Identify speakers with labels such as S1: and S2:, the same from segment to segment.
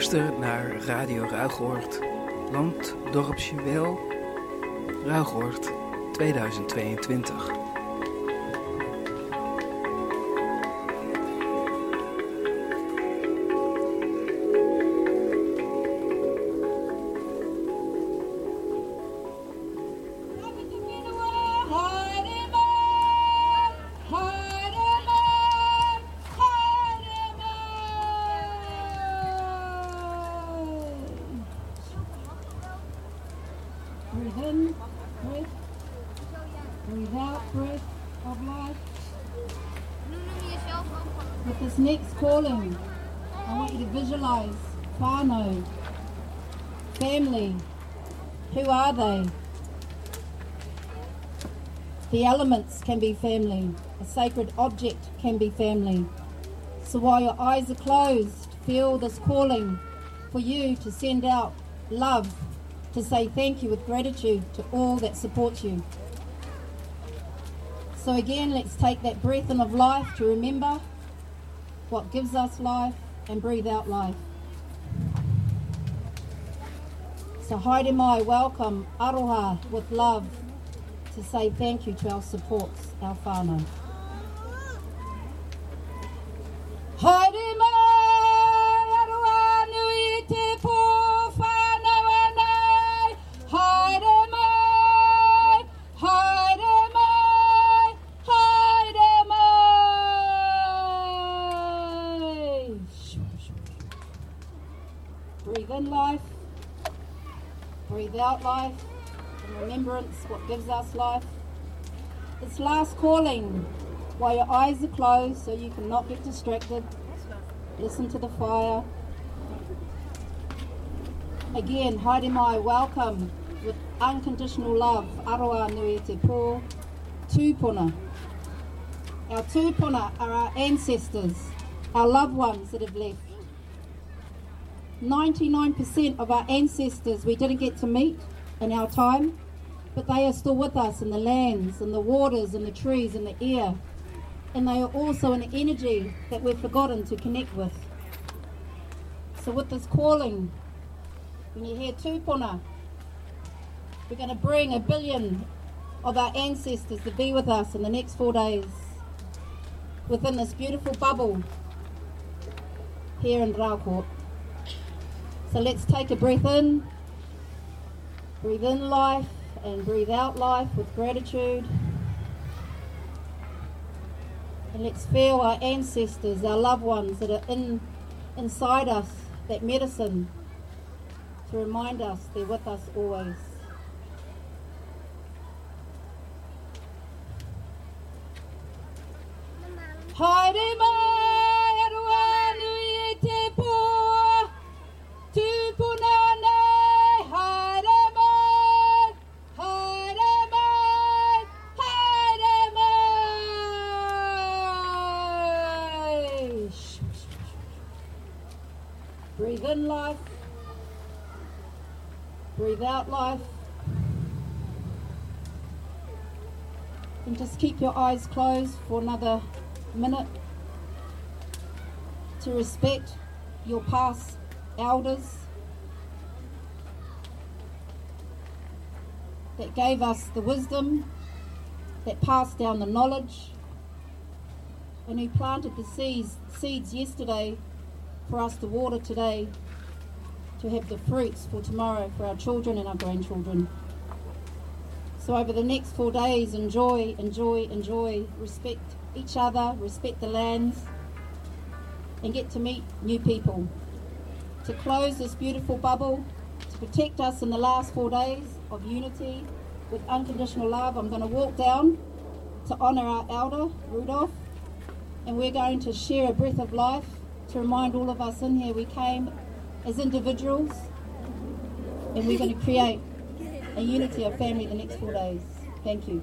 S1: luistert naar Radio Ruigoord, Land, Dorpsje Wel, Ruigoord 2022.
S2: Can be family. A sacred object can be family. So while your eyes are closed, feel this calling for you to send out love, to say thank you with gratitude to all that support you. So again, let's take that breath in of life to remember what gives us life and breathe out life. So haere mai, welcome, aroha with love to say thank you to our supports, our whānau. What gives us life. It's last calling while your eyes are closed so you cannot get distracted. Listen to the fire. Again, haere mai, welcome with unconditional love. Aroa nui te pō, tūpuna. Our tūpuna are our ancestors, our loved ones that have left. 99% of our ancestors we didn't get to meet in our time, but they are still with us in the lands, in the waters, in the trees, in the air. And they are also an energy that we've forgotten to connect with. So, with this calling, when you hear tūpuna, we're going to bring a billion of our ancestors to be with us in the next four days within this beautiful bubble here in Raucourt. So let's take a breath in, breathe in life, and breathe out life with gratitude. And let's feel our ancestors, our loved ones that are in inside us, that medicine, to remind us they're with us always. Haere your eyes closed for another minute to respect your past elders that gave us the wisdom, that passed down the knowledge, and who planted the seeds, seeds yesterday for us to water today to have the fruits for tomorrow for our children and our grandchildren. So over the next four days, enjoy, enjoy, enjoy, respect each other, respect the lands, and get to meet new people. To close this beautiful bubble, to protect us in the last four days of unity with unconditional love, I'm going to walk down to honour our elder, Rudolph, and we're going to share a breath of life to remind all of us in here we came as individuals and we're going to create a unity of family the next four days. Thank you.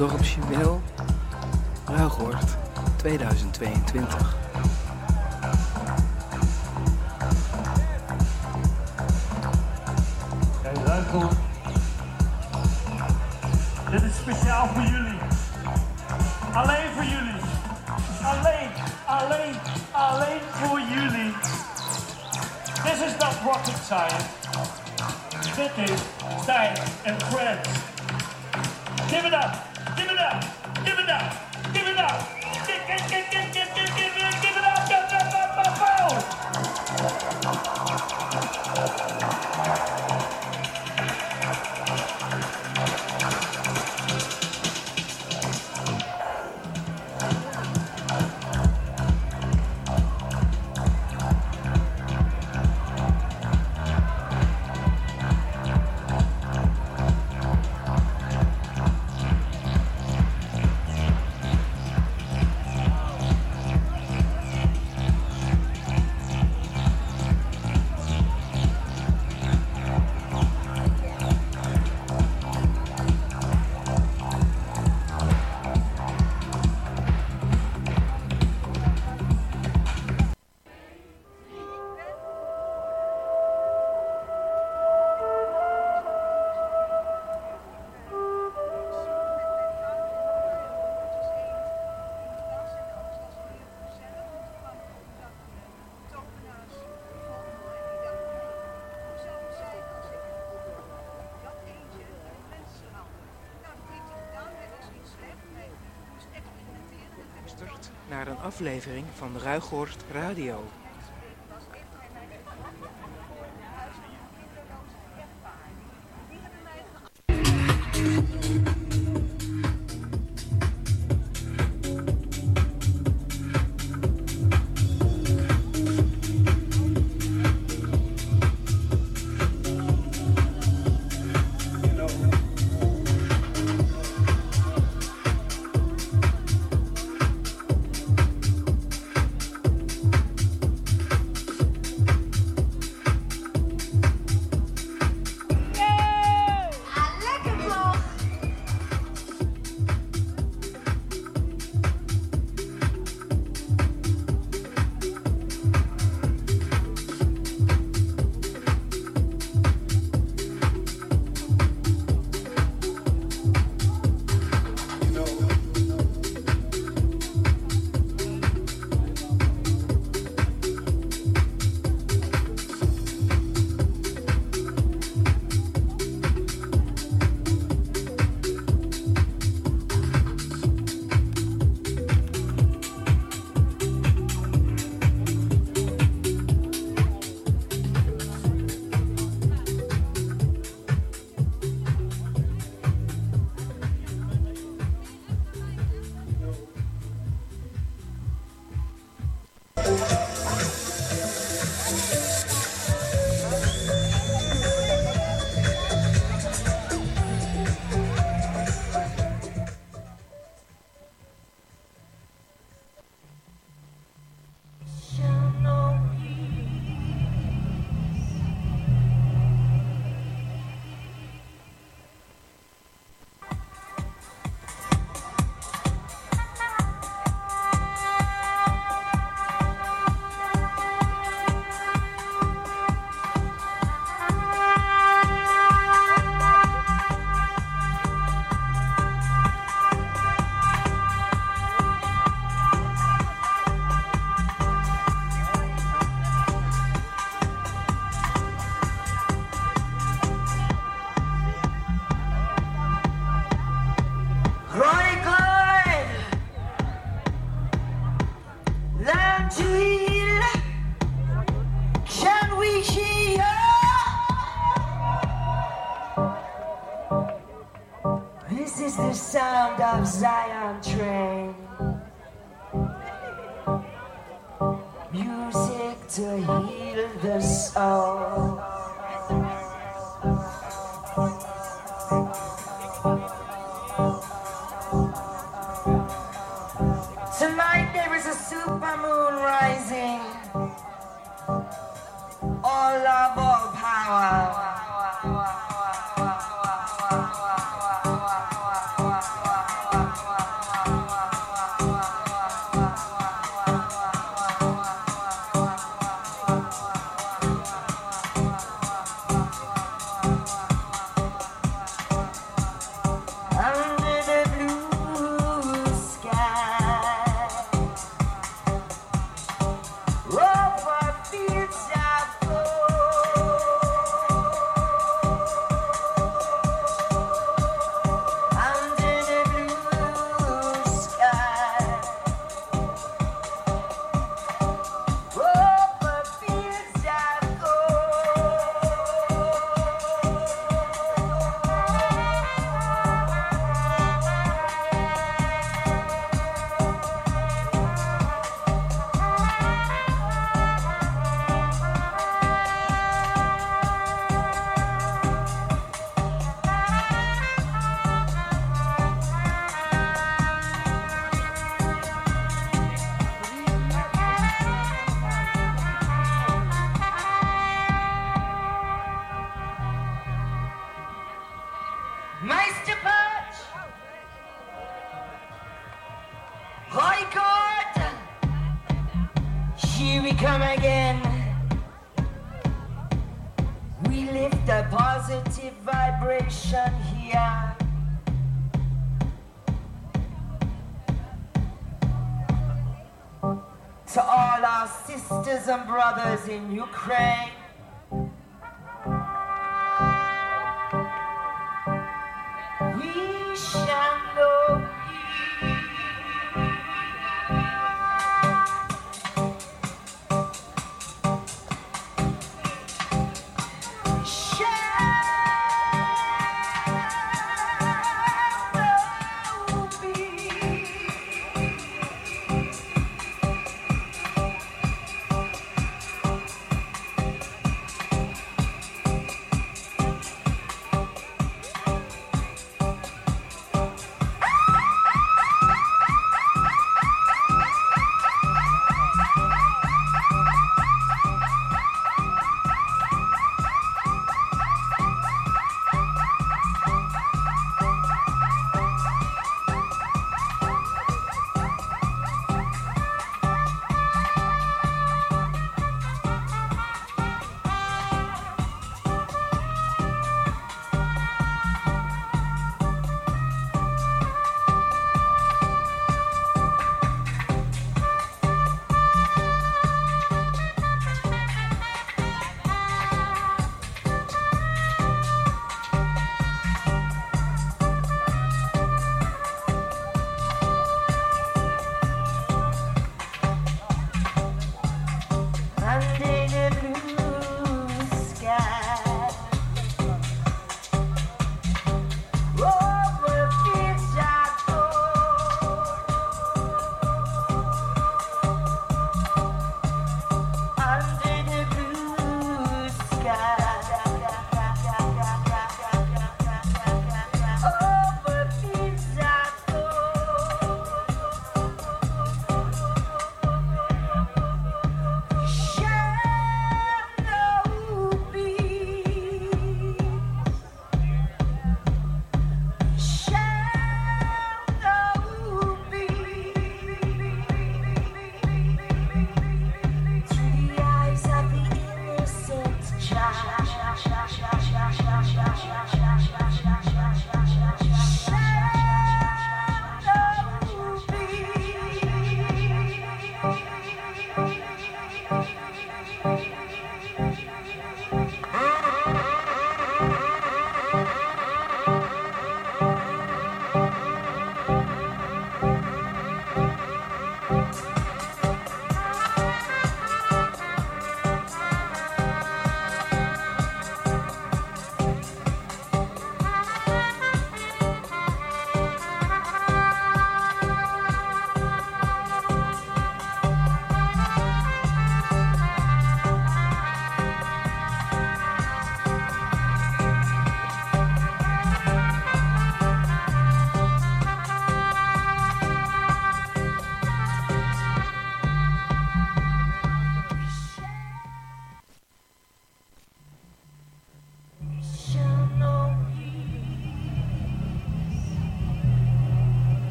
S1: Wel. Ruigoord 2022.
S3: Kijk, Ruigoord. Dit is speciaal voor jullie. Alleen voor jullie. Alleen, alleen, alleen voor jullie. This is not rocket science. Dit is Stijn en Friends. Give it up,
S1: naar een aflevering van Ruigoord Radio.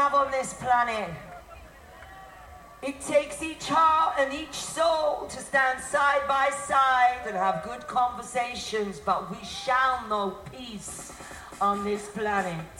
S1: On this planet. It takes each heart and each soul to stand side by side and have good conversations, but we shall know peace on this planet.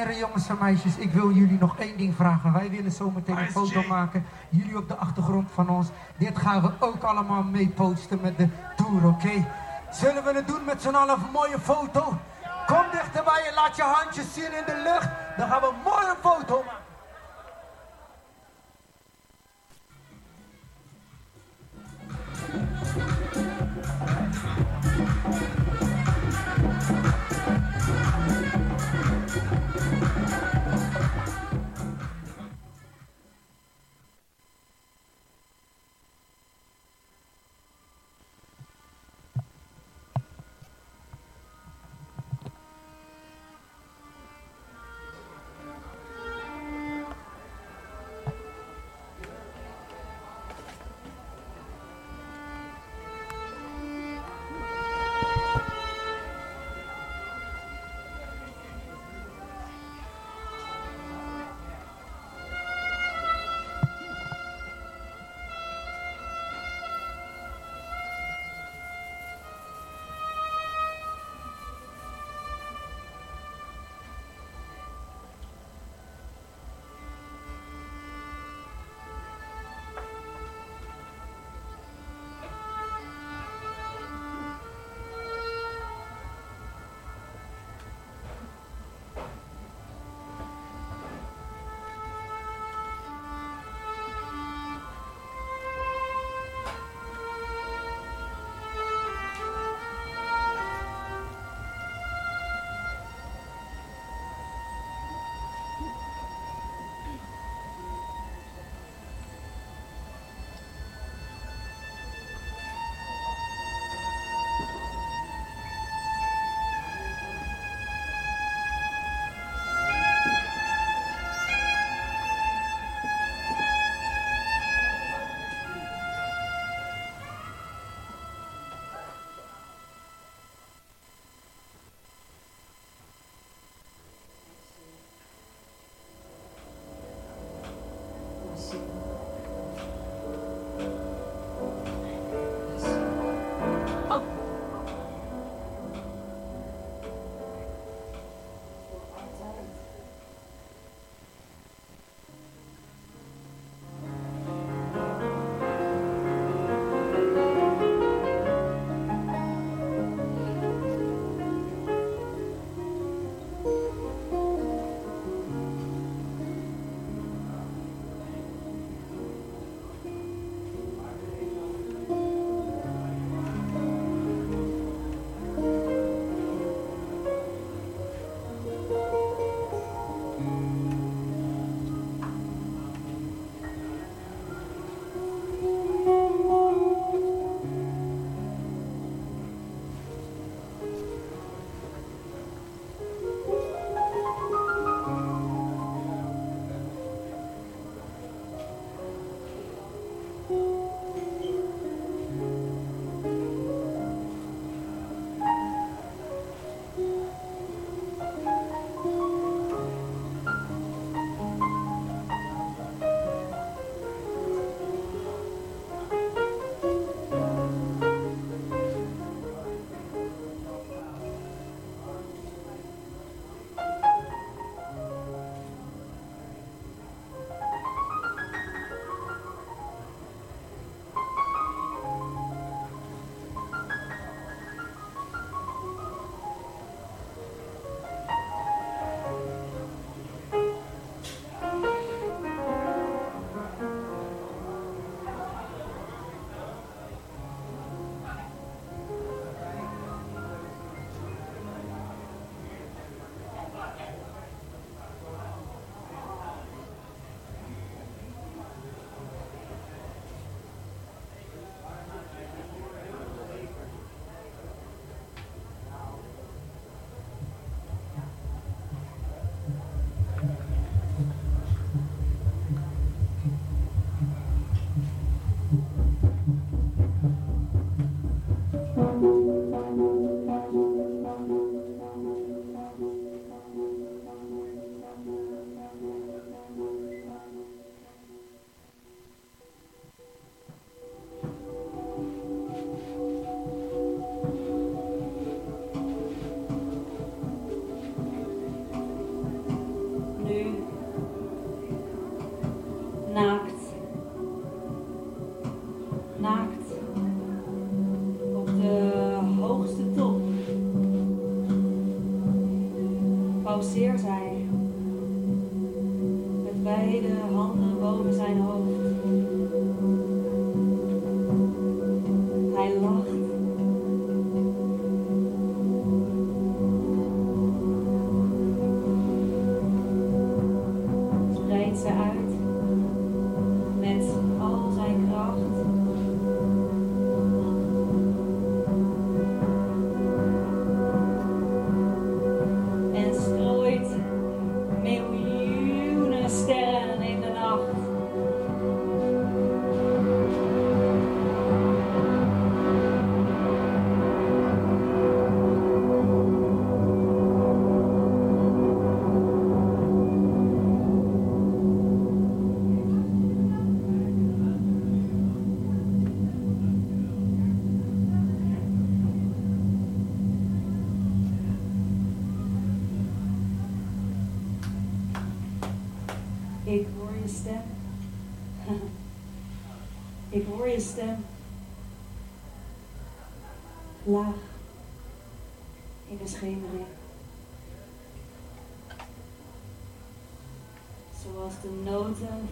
S4: heren, jongens en meisjes, ik wil jullie nog één ding vragen. Wij willen zo meteen een foto maken. Jullie op de achtergrond van ons. Dit gaan we ook allemaal mee posten met de tour, oké? Zullen we het doen met z'n allen een mooie foto? Kom dichterbij en laat je handjes zien in de
S5: zeer zijn.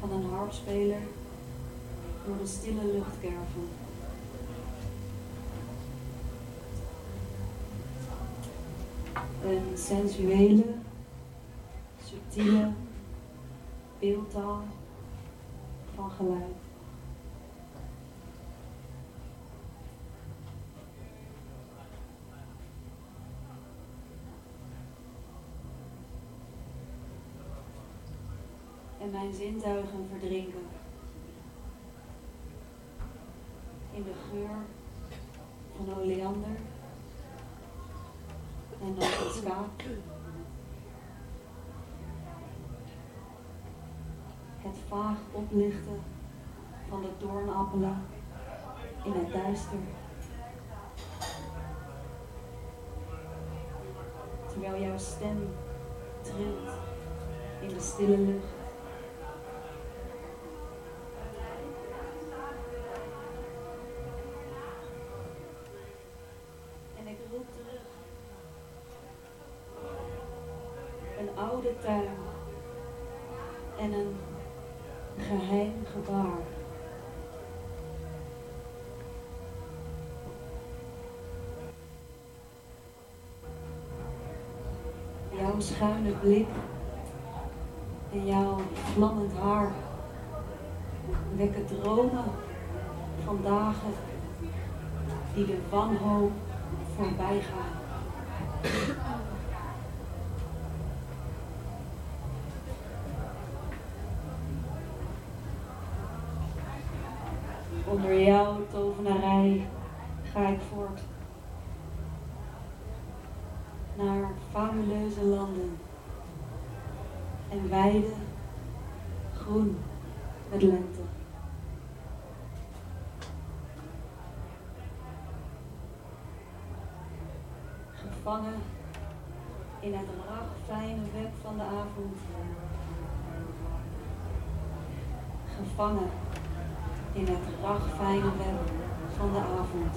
S5: Van een harpspeler door de stille lucht kerven. Een sensuele, subtiele beeldtaal van geluid. En zintuigen verdrinken in de geur van oleander en nootmuskaat. Het vaag oplichten van de doornappelen in het duister. Terwijl jouw stem trilt in de stille lucht. Jouw schuine blik en jouw vlammend haar wekken dromen van dagen die de wanhoop voorbij gaan. Onder jouw tovenarij ga ik voort naar fabuleuze landen en weiden groen met lente. Gevangen in het ragfijne web van de avond. Gevangen in het web van de avond.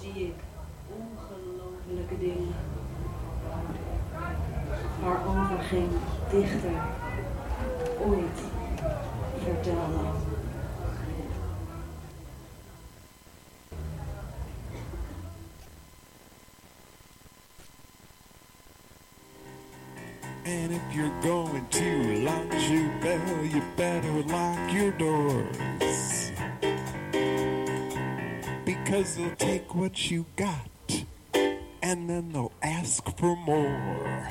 S5: Zie ik ongelofelijke dingen. Waarover geen dichter
S6: And if you're going to L'Anjou you better lock your doors. Because they'll take what you got and then they'll ask for more.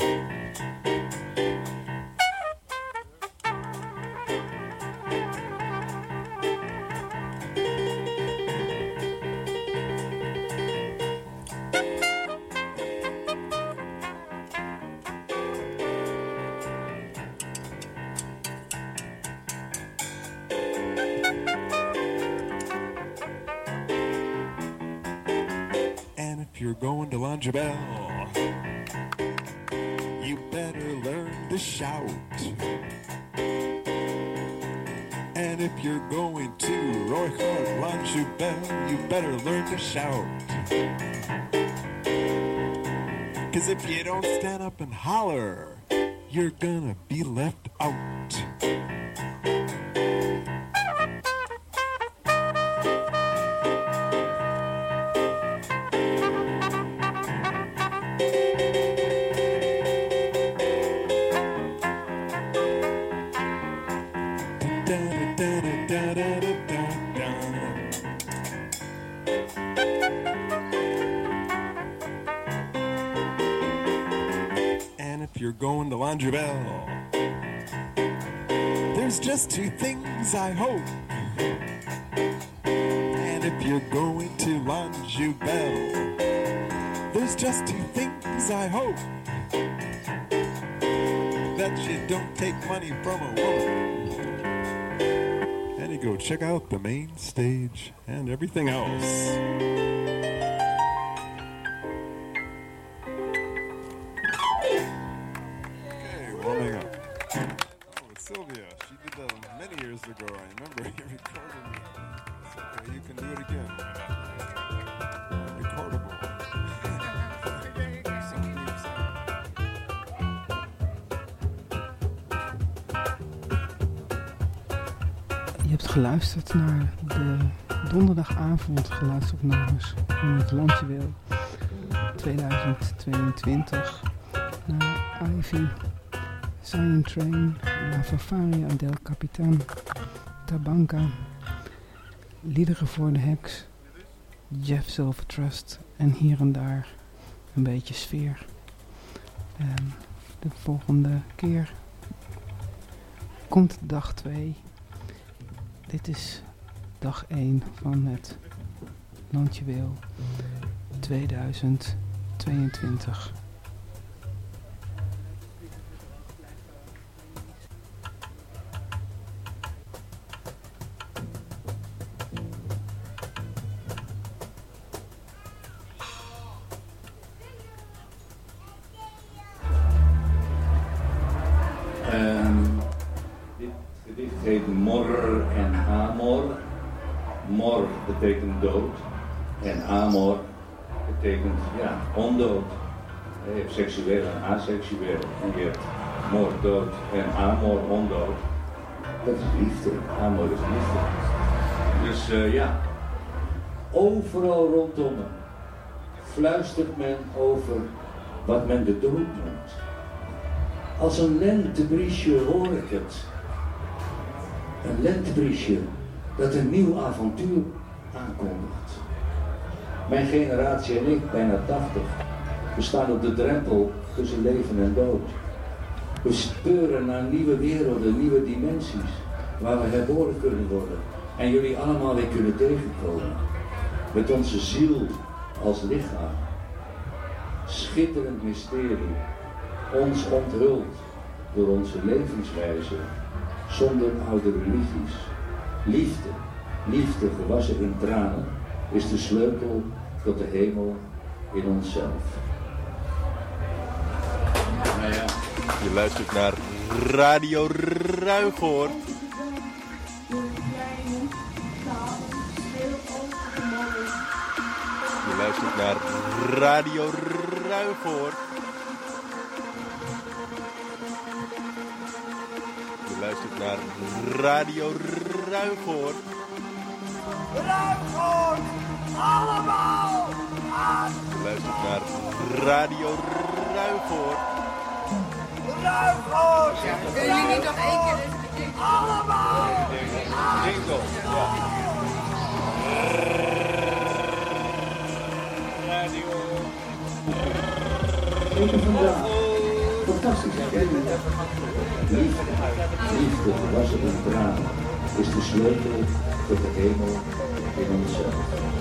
S6: You're going to Longebel, you better learn to shout. And if you're going to Royhart Longebel, you better learn to shout. Cause if you don't stand up and holler, you're gonna be left out. Things I hope. And if you're going to Laundry Bell, there's just two things I hope. That you don't take money from a woman. And you go check out the main stage and everything else.
S7: Hebt geluisterd naar de donderdagavond geluidsopnames van het Landjeweel 2022. Naar Ivy, Sign Train, La Fafaria del Capitan, Tabanca, Liederen voor de Heks, Jeff Silver Trust en hier en daar een beetje sfeer. En de volgende keer komt dag 2. Dit is dag 1 van het Landjeweel 2022.
S8: Ondood. Je hebt seksueel en aseksueel en je hebt mor, dood en amor, ondood. Dat is liefde. Amor is liefde. Dus eh, ja, overal rondom me fluistert men over wat men de dood noemt. Als een lentebriesje hoor ik het. Een lentebriesje dat een nieuw avontuur aankondigt. Mijn generatie en ik, bijna 80, we staan op de drempel tussen leven en dood. We speuren naar nieuwe werelden, nieuwe dimensies, waar we herboren kunnen worden. En jullie allemaal weer kunnen tegenkomen. Met onze ziel als lichaam. Schitterend mysterie ons onthuld door onze levenswijze zonder oude religies. Liefde, liefde gewassen in tranen, is de sleutel tot de hemel in onszelf.
S6: Nou ja. Je luistert naar Radio Ruigoor. Je luistert naar Radio Ruigoor. Je luistert naar Radio Ruigoor.
S9: Ruigoord! Allemaal! Aan!
S6: Je luistert naar Radio Ruigoor.
S9: Ruigoord!
S10: Kunnen jullie niet nog één keer
S9: Allemaal!
S6: Jingle.
S8: Fantastisch, hè? Liefde, liefde gewassen in tranen, is de sleutel tot de hemel in onszelf.